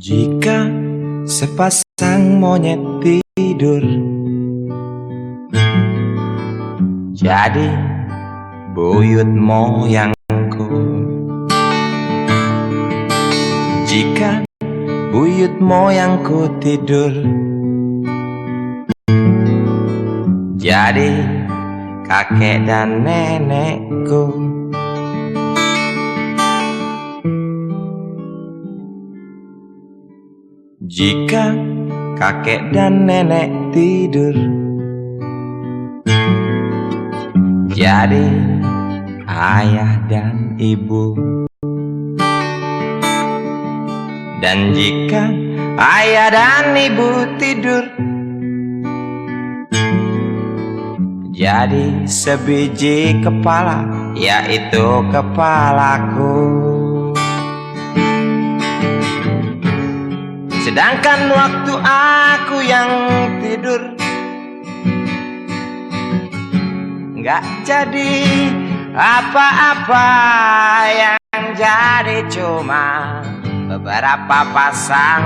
Jika sepasang monyet tidur Jadi buyut moyangku Jika buyut moyangku tidur. Jadi kakek dan nenekku. Jika kakek dan nenek tidur. Jadi ayah dan ibu Dan jika ayah dan ibu tidur Jadi sebiji kepala Yaitu kepalaku. Sedangkan waktu aku yang tidur Nggak jadi apa-apa Yang jadi cuma beberapa pasang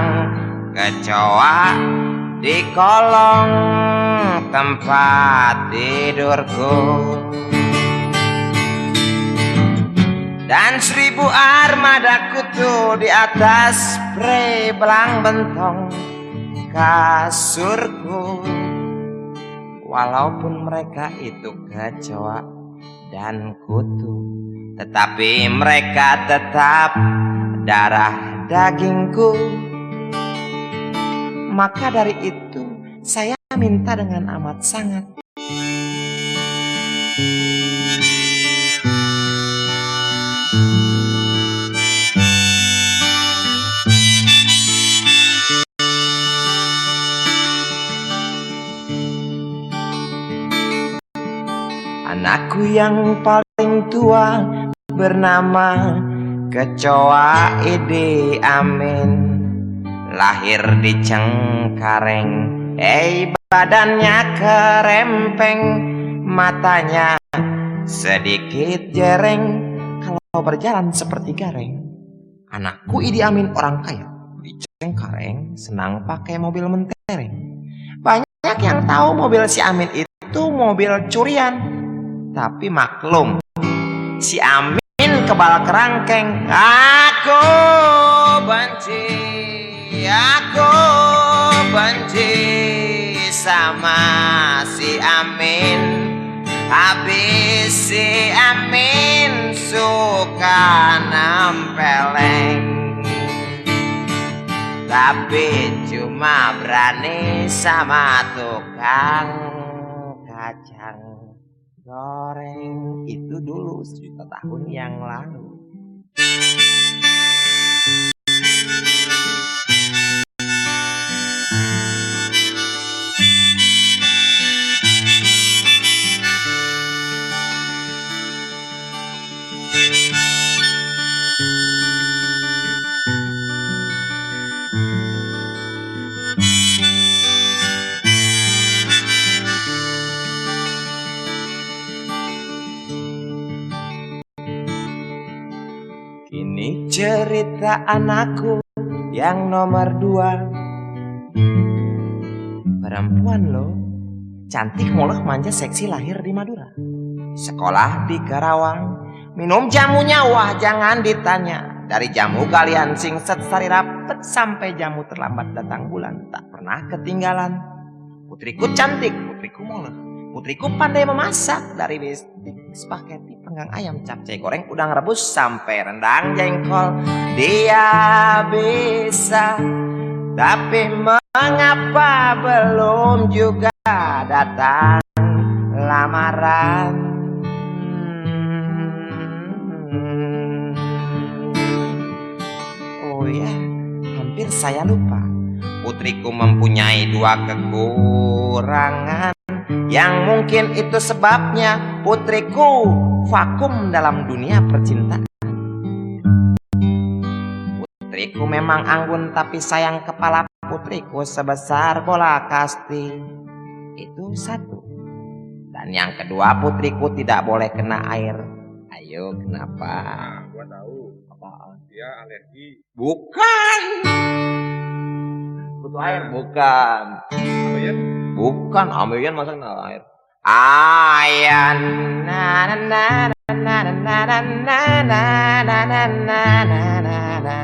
kecoa Di kolong tempat tidurku. Dan seribu armada kutu di atas spray belang bentong kasurku. Walaupun mereka itu kecoa dan kutu Tetapi mereka tetap darah dagingku. Maka dari itu saya minta dengan amat sangat. Anakku yang paling tua bernama Kecoa Ide Amin. Lahir di Cengkareng. Eh badannya kerempeng Matanya sedikit jereng. Kalau berjalan seperti gareng Anakku Idi Amin orang kaya. Di Cengkareng senang pakai mobil mentereng. Banyak yang tahu mobil si Amin itu mobil curian. Tapi maklum, si Amin kebal kerangkeng. Aku benci, aku benci sama si Amin. Habis si Amin suka nempeleng. Tapi cuma berani sama tukang kacang goreng itu dulu sejuta tahun yang lalu. Cerita anakku yang nomor dua. Perempuan loh Cantik mulus manja seksi lahir di Madura. Sekolah di Karawang Minum jamunya wah jangan ditanya. Dari jamu kalian singset sari rapet Sampai jamu terlambat datang bulan Tak pernah ketinggalan. Putriku cantik, putriku mulus Putriku pandai memasak dari bistik spaghetti panggang ayam capcay goreng udang rebus sampai rendang jengkol. Dia bisa tapi mengapa belum juga datang lamaran? Oh ya hampir saya lupa. Putriku mempunyai dua kekurangan yang mungkin itu sebabnya putriku vakum dalam dunia percintaan. Putriku memang anggun tapi sayang kepala putriku sebesar bola kasti. Itu satu. Dan yang kedua putriku tidak boleh kena air. Ayo kenapa? Nah, gua tahu. Apaan? Dia alergi. Bukan. Butuh air bukan. Apa ya? Bukan, Ameyan masa kena air. Ayan na na na na na na na na na na na na na na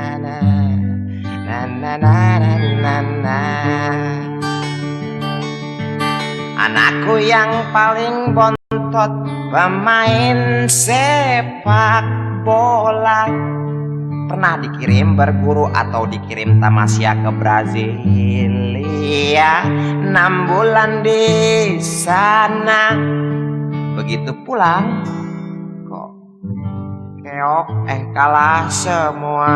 na na na na na Anakku yang paling bontot pemain sepak bola pernah dikirim berguru atau dikirim tamasya ke Brasilia enam bulan di sana. Begitu pulang kok keok eh kalah semua